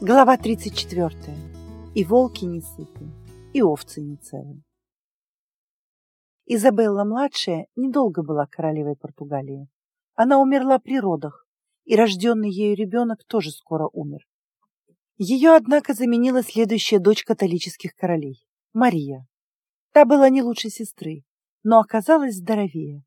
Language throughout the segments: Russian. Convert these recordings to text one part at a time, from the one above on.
Глава 34. И волки не сыты, и овцы не целы. Изабелла-младшая недолго была королевой Португалии. Она умерла при родах, и рожденный ею ребенок тоже скоро умер. Ее, однако, заменила следующая дочь католических королей – Мария. Та была не лучше сестры, но оказалась здоровее.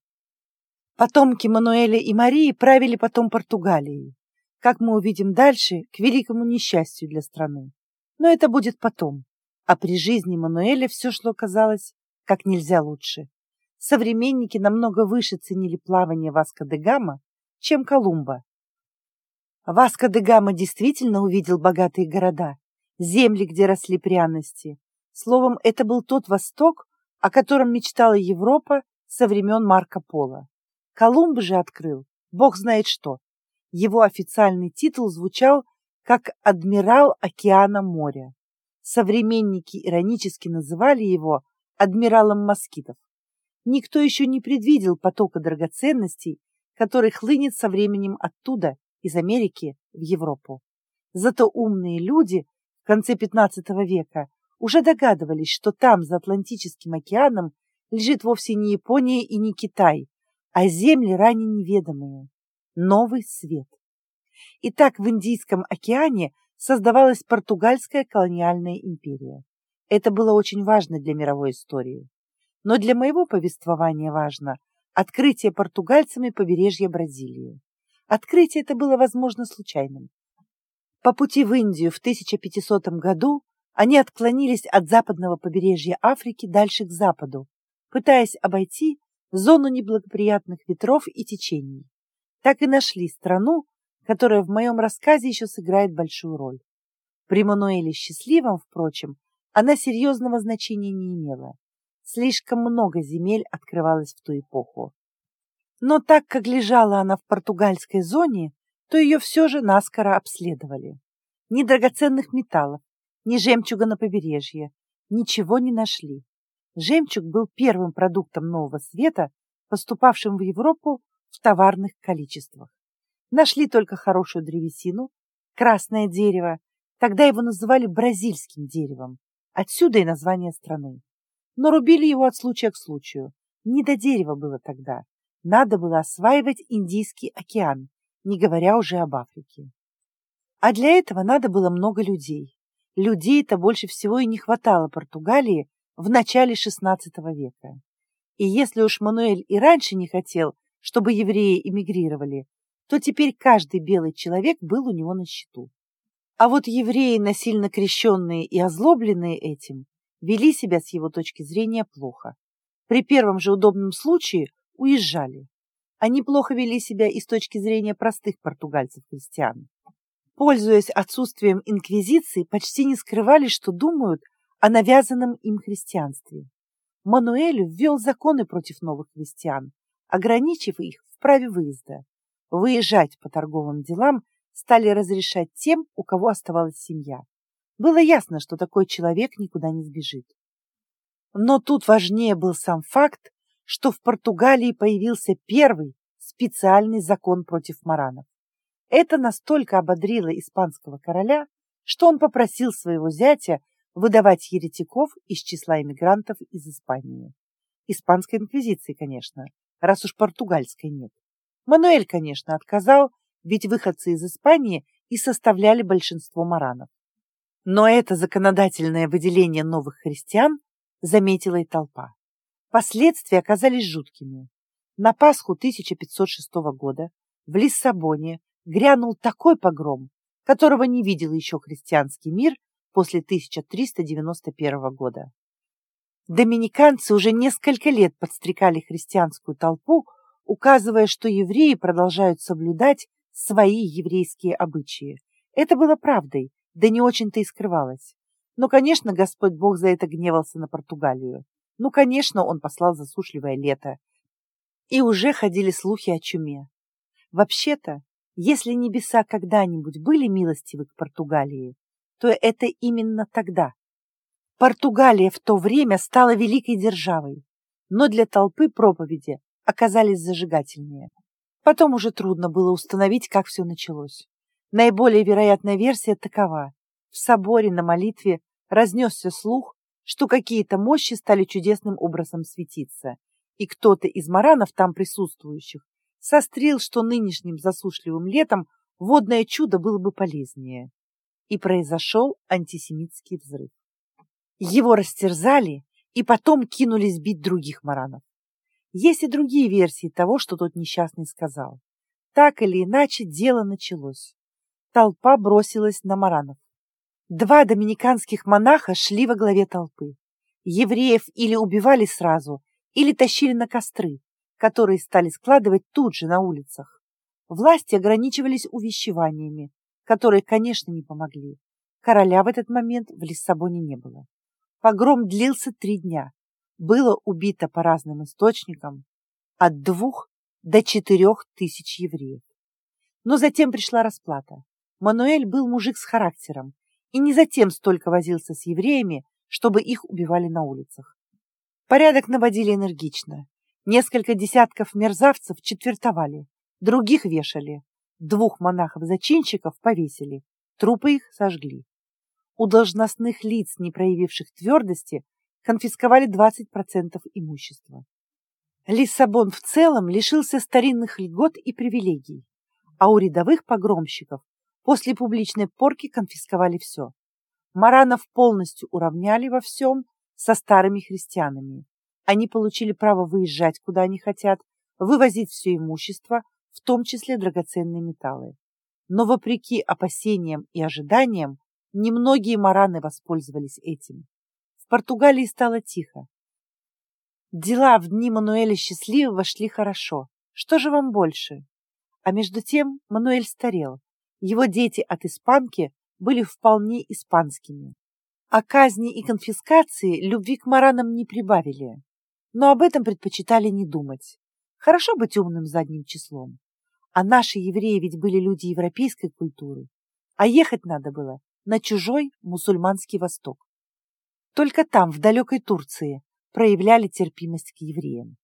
Потомки Мануэля и Марии правили потом Португалией как мы увидим дальше, к великому несчастью для страны. Но это будет потом. А при жизни Мануэля все шло, казалось, как нельзя лучше. Современники намного выше ценили плавание Васко де Гама, чем Колумба. Васко де Гама действительно увидел богатые города, земли, где росли пряности. Словом, это был тот Восток, о котором мечтала Европа со времен Марко Поло. Колумб же открыл, бог знает что, его официальный титул звучал как «Адмирал океана моря». Современники иронически называли его «Адмиралом москитов». Никто еще не предвидел потока драгоценностей, который хлынет со временем оттуда, из Америки, в Европу. Зато умные люди в конце XV века уже догадывались, что там, за Атлантическим океаном, лежит вовсе не Япония и не Китай, а земли ранее неведомые новый свет. Итак, в Индийском океане создавалась португальская колониальная империя. Это было очень важно для мировой истории. Но для моего повествования важно открытие португальцами побережья Бразилии. Открытие это было, возможно, случайным. По пути в Индию в 1500 году они отклонились от западного побережья Африки дальше к западу, пытаясь обойти зону неблагоприятных ветров и течений так и нашли страну, которая в моем рассказе еще сыграет большую роль. При Мануэле Счастливом, впрочем, она серьезного значения не имела. Слишком много земель открывалось в ту эпоху. Но так как лежала она в португальской зоне, то ее все же наскоро обследовали. Ни драгоценных металлов, ни жемчуга на побережье, ничего не нашли. Жемчуг был первым продуктом нового света, поступавшим в Европу в товарных количествах. Нашли только хорошую древесину, красное дерево, тогда его называли бразильским деревом, отсюда и название страны. Но рубили его от случая к случаю. Не до дерева было тогда. Надо было осваивать Индийский океан, не говоря уже об Африке. А для этого надо было много людей. Людей-то больше всего и не хватало Португалии в начале XVI века. И если уж Мануэль и раньше не хотел, чтобы евреи эмигрировали, то теперь каждый белый человек был у него на счету. А вот евреи, насильно крещенные и озлобленные этим, вели себя с его точки зрения плохо. При первом же удобном случае уезжали. Они плохо вели себя и с точки зрения простых португальцев-христиан. Пользуясь отсутствием инквизиции, почти не скрывали, что думают о навязанном им христианстве. Мануэль ввел законы против новых христиан, ограничив их в праве выезда. Выезжать по торговым делам стали разрешать тем, у кого оставалась семья. Было ясно, что такой человек никуда не сбежит. Но тут важнее был сам факт, что в Португалии появился первый специальный закон против маранов. Это настолько ободрило испанского короля, что он попросил своего зятя выдавать еретиков из числа иммигрантов из Испании. Испанской инквизиции, конечно раз уж португальской нет. Мануэль, конечно, отказал, ведь выходцы из Испании и составляли большинство маранов. Но это законодательное выделение новых христиан заметила и толпа. Последствия оказались жуткими. На Пасху 1506 года в Лиссабоне грянул такой погром, которого не видел еще христианский мир после 1391 года. Доминиканцы уже несколько лет подстрекали христианскую толпу, указывая, что евреи продолжают соблюдать свои еврейские обычаи. Это было правдой, да не очень-то и скрывалось. Но, конечно, Господь Бог за это гневался на Португалию. Ну, конечно, он послал засушливое лето. И уже ходили слухи о чуме. Вообще-то, если небеса когда-нибудь были милостивы к Португалии, то это именно тогда, Португалия в то время стала великой державой, но для толпы проповеди оказались зажигательнее. Потом уже трудно было установить, как все началось. Наиболее вероятная версия такова. В соборе на молитве разнесся слух, что какие-то мощи стали чудесным образом светиться, и кто-то из маранов там присутствующих сострил, что нынешним засушливым летом водное чудо было бы полезнее. И произошел антисемитский взрыв. Его растерзали и потом кинулись бить других маранов. Есть и другие версии того, что тот несчастный сказал. Так или иначе, дело началось. Толпа бросилась на маранов. Два доминиканских монаха шли во главе толпы. Евреев или убивали сразу, или тащили на костры, которые стали складывать тут же на улицах. Власти ограничивались увещеваниями, которые, конечно, не помогли. Короля в этот момент в Лиссабоне не было. Погром длился три дня. Было убито по разным источникам от двух до четырех тысяч евреев. Но затем пришла расплата. Мануэль был мужик с характером и не затем столько возился с евреями, чтобы их убивали на улицах. Порядок наводили энергично. Несколько десятков мерзавцев четвертовали, других вешали, двух монахов-зачинщиков повесили, трупы их сожгли. У должностных лиц, не проявивших твердости, конфисковали 20% имущества. Лиссабон в целом лишился старинных льгот и привилегий, а у рядовых погромщиков после публичной порки конфисковали все. Маранов полностью уравняли во всем со старыми христианами. Они получили право выезжать, куда они хотят, вывозить все имущество, в том числе драгоценные металлы. Но вопреки опасениям и ожиданиям, немногие мараны воспользовались этим. В Португалии стало тихо. Дела в дни Мануэля Счастливого шли хорошо. Что же вам больше? А между тем Мануэль старел. Его дети от испанки были вполне испанскими. А казни и конфискации любви к маранам не прибавили. Но об этом предпочитали не думать. Хорошо быть умным задним числом. А наши евреи ведь были люди европейской культуры. А ехать надо было на чужой мусульманский Восток. Только там, в далекой Турции, проявляли терпимость к евреям.